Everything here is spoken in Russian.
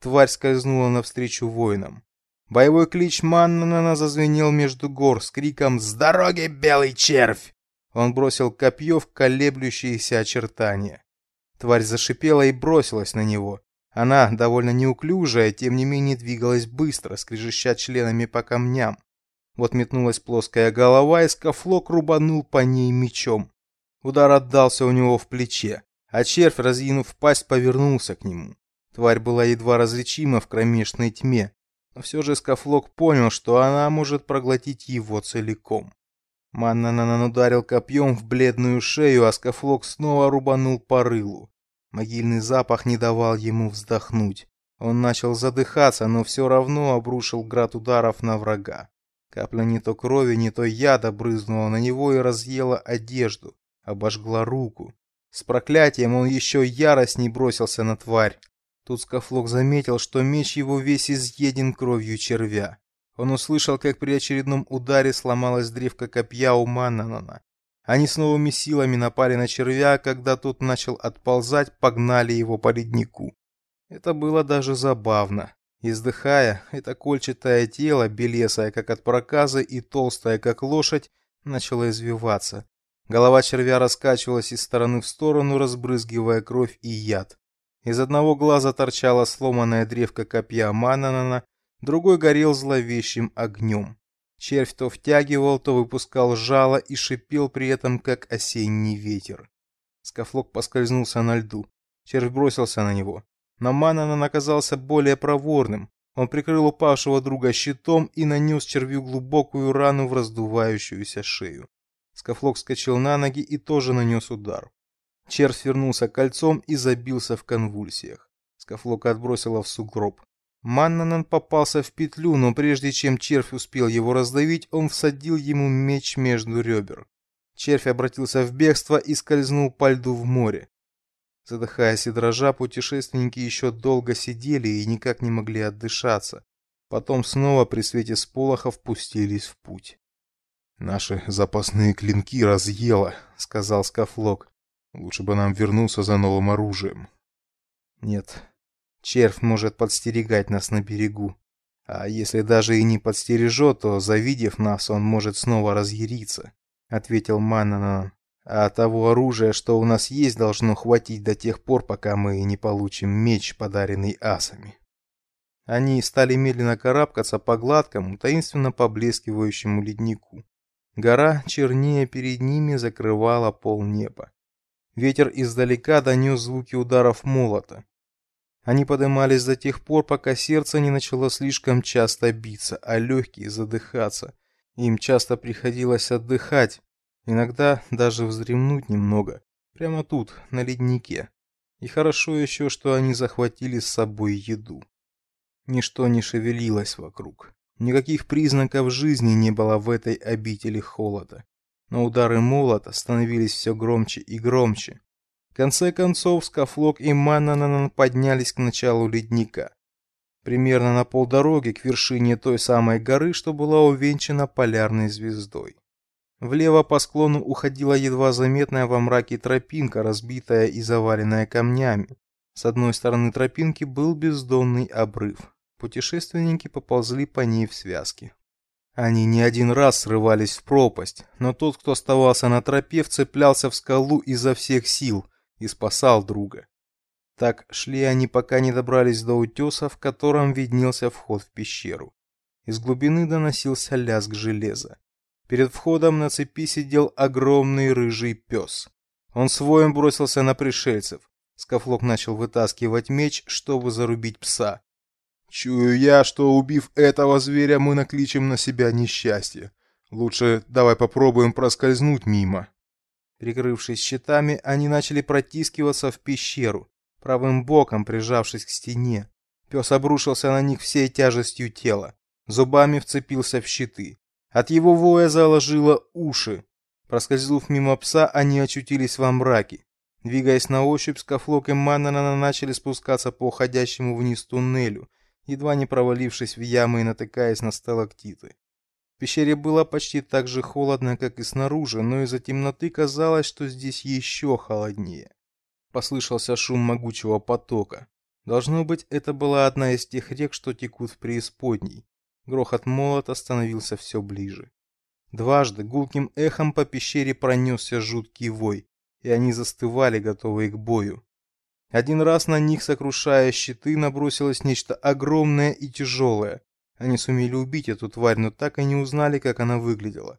тварь скользнула навстречу воинам. Боевой клич Маннана зазвенел между гор с криком «С дороги, белый червь!». Он бросил копье в колеблющиеся очертания. Тварь зашипела и бросилась на него. Она, довольно неуклюжая, тем не менее двигалась быстро, скрежеща членами по камням. Вот метнулась плоская голова, и скафлок рубанул по ней мечом. Удар отдался у него в плече, а червь, разъянув пасть, повернулся к нему. Тварь была едва различима в кромешной тьме, но все же скафлок понял, что она может проглотить его целиком. Маннанан ударил копьем в бледную шею, а скафлок снова рубанул по рылу. Могильный запах не давал ему вздохнуть. Он начал задыхаться, но все равно обрушил град ударов на врага. Капля не то крови, не то яда брызнула на него и разъела одежду, обожгла руку. С проклятием он еще яростней бросился на тварь. Тут Скафлок заметил, что меч его весь изъеден кровью червя. Он услышал, как при очередном ударе сломалась древко копья у Маннанана. Они с новыми силами напали на червя, когда тот начал отползать, погнали его по леднику. Это было даже забавно. Издыхая, это кольчатое тело, белесое, как от проказа, и толстое, как лошадь, начало извиваться. Голова червя раскачивалась из стороны в сторону, разбрызгивая кровь и яд. Из одного глаза торчала сломанная древко копья Мананана, другой горел зловещим огнем. Червь то втягивал, то выпускал жало и шипел при этом, как осенний ветер. Скафлок поскользнулся на льду. Червь бросился на него. Но Мананан оказался более проворным. Он прикрыл упавшего друга щитом и нанес червю глубокую рану в раздувающуюся шею. Скафлок вскочил на ноги и тоже нанес удар. Червь свернулся кольцом и забился в конвульсиях. Скафлока отбросило в сугроб. Маннанан попался в петлю, но прежде чем червь успел его раздавить, он всадил ему меч между ребер. Червь обратился в бегство и скользнул по льду в море. Задыхаясь и дрожа, путешественники еще долго сидели и никак не могли отдышаться. Потом снова при свете сполохов пустились в путь. «Наши запасные клинки разъело», — сказал Скафлок. «Лучше бы нам вернуться за новым оружием». «Нет, Червь может подстерегать нас на берегу. А если даже и не подстережет, то, завидев нас, он может снова разъяриться, — ответил Маннанан. А того оружия, что у нас есть, должно хватить до тех пор, пока мы не получим меч, подаренный асами. Они стали медленно карабкаться по гладкому, таинственно поблескивающему леднику. Гора, чернее перед ними, закрывала полнеба. Ветер издалека донес звуки ударов молота. Они поднимались до тех пор, пока сердце не начало слишком часто биться, а легкие задыхаться. Им часто приходилось отдыхать, иногда даже вздремнуть немного, прямо тут, на леднике. И хорошо еще, что они захватили с собой еду. Ничто не шевелилось вокруг. Никаких признаков жизни не было в этой обители холода. Но удары молота становились все громче и громче конце концов, Скафлок и Маннанан поднялись к началу ледника. Примерно на полдороги к вершине той самой горы, что была увенчана полярной звездой. Влево по склону уходила едва заметная во мраке тропинка, разбитая и заваленная камнями. С одной стороны тропинки был бездонный обрыв. Путешественники поползли по ней в связке. Они не один раз срывались в пропасть, но тот, кто оставался на тропе, вцеплялся в скалу изо всех сил – и спасал друга. Так шли они, пока не добрались до утеса, в котором виднелся вход в пещеру. Из глубины доносился лязг железа. Перед входом на цепи сидел огромный рыжий пес. Он своим бросился на пришельцев. Скафлок начал вытаскивать меч, чтобы зарубить пса. Чую я, что убив этого зверя, мы накличем на себя несчастье. Лучше давай попробуем проскользнуть мимо. Прикрывшись щитами, они начали протискиваться в пещеру, правым боком прижавшись к стене. Пес обрушился на них всей тяжестью тела, зубами вцепился в щиты. От его воя заложило уши. Проскользнув мимо пса, они очутились во мраке. Двигаясь на ощупь, Скафлок и Маннана начали спускаться по уходящему вниз туннелю, едва не провалившись в ямы и натыкаясь на сталактиты. В пещере было почти так же холодно, как и снаружи, но из-за темноты казалось, что здесь еще холоднее. Послышался шум могучего потока. Должно быть, это была одна из тех рек, что текут в преисподней. Грохот молота становился все ближе. Дважды гулким эхом по пещере пронесся жуткий вой, и они застывали, готовые к бою. Один раз на них, сокрушая щиты, набросилось нечто огромное и тяжелое. Они сумели убить эту тварь, но так и не узнали, как она выглядела.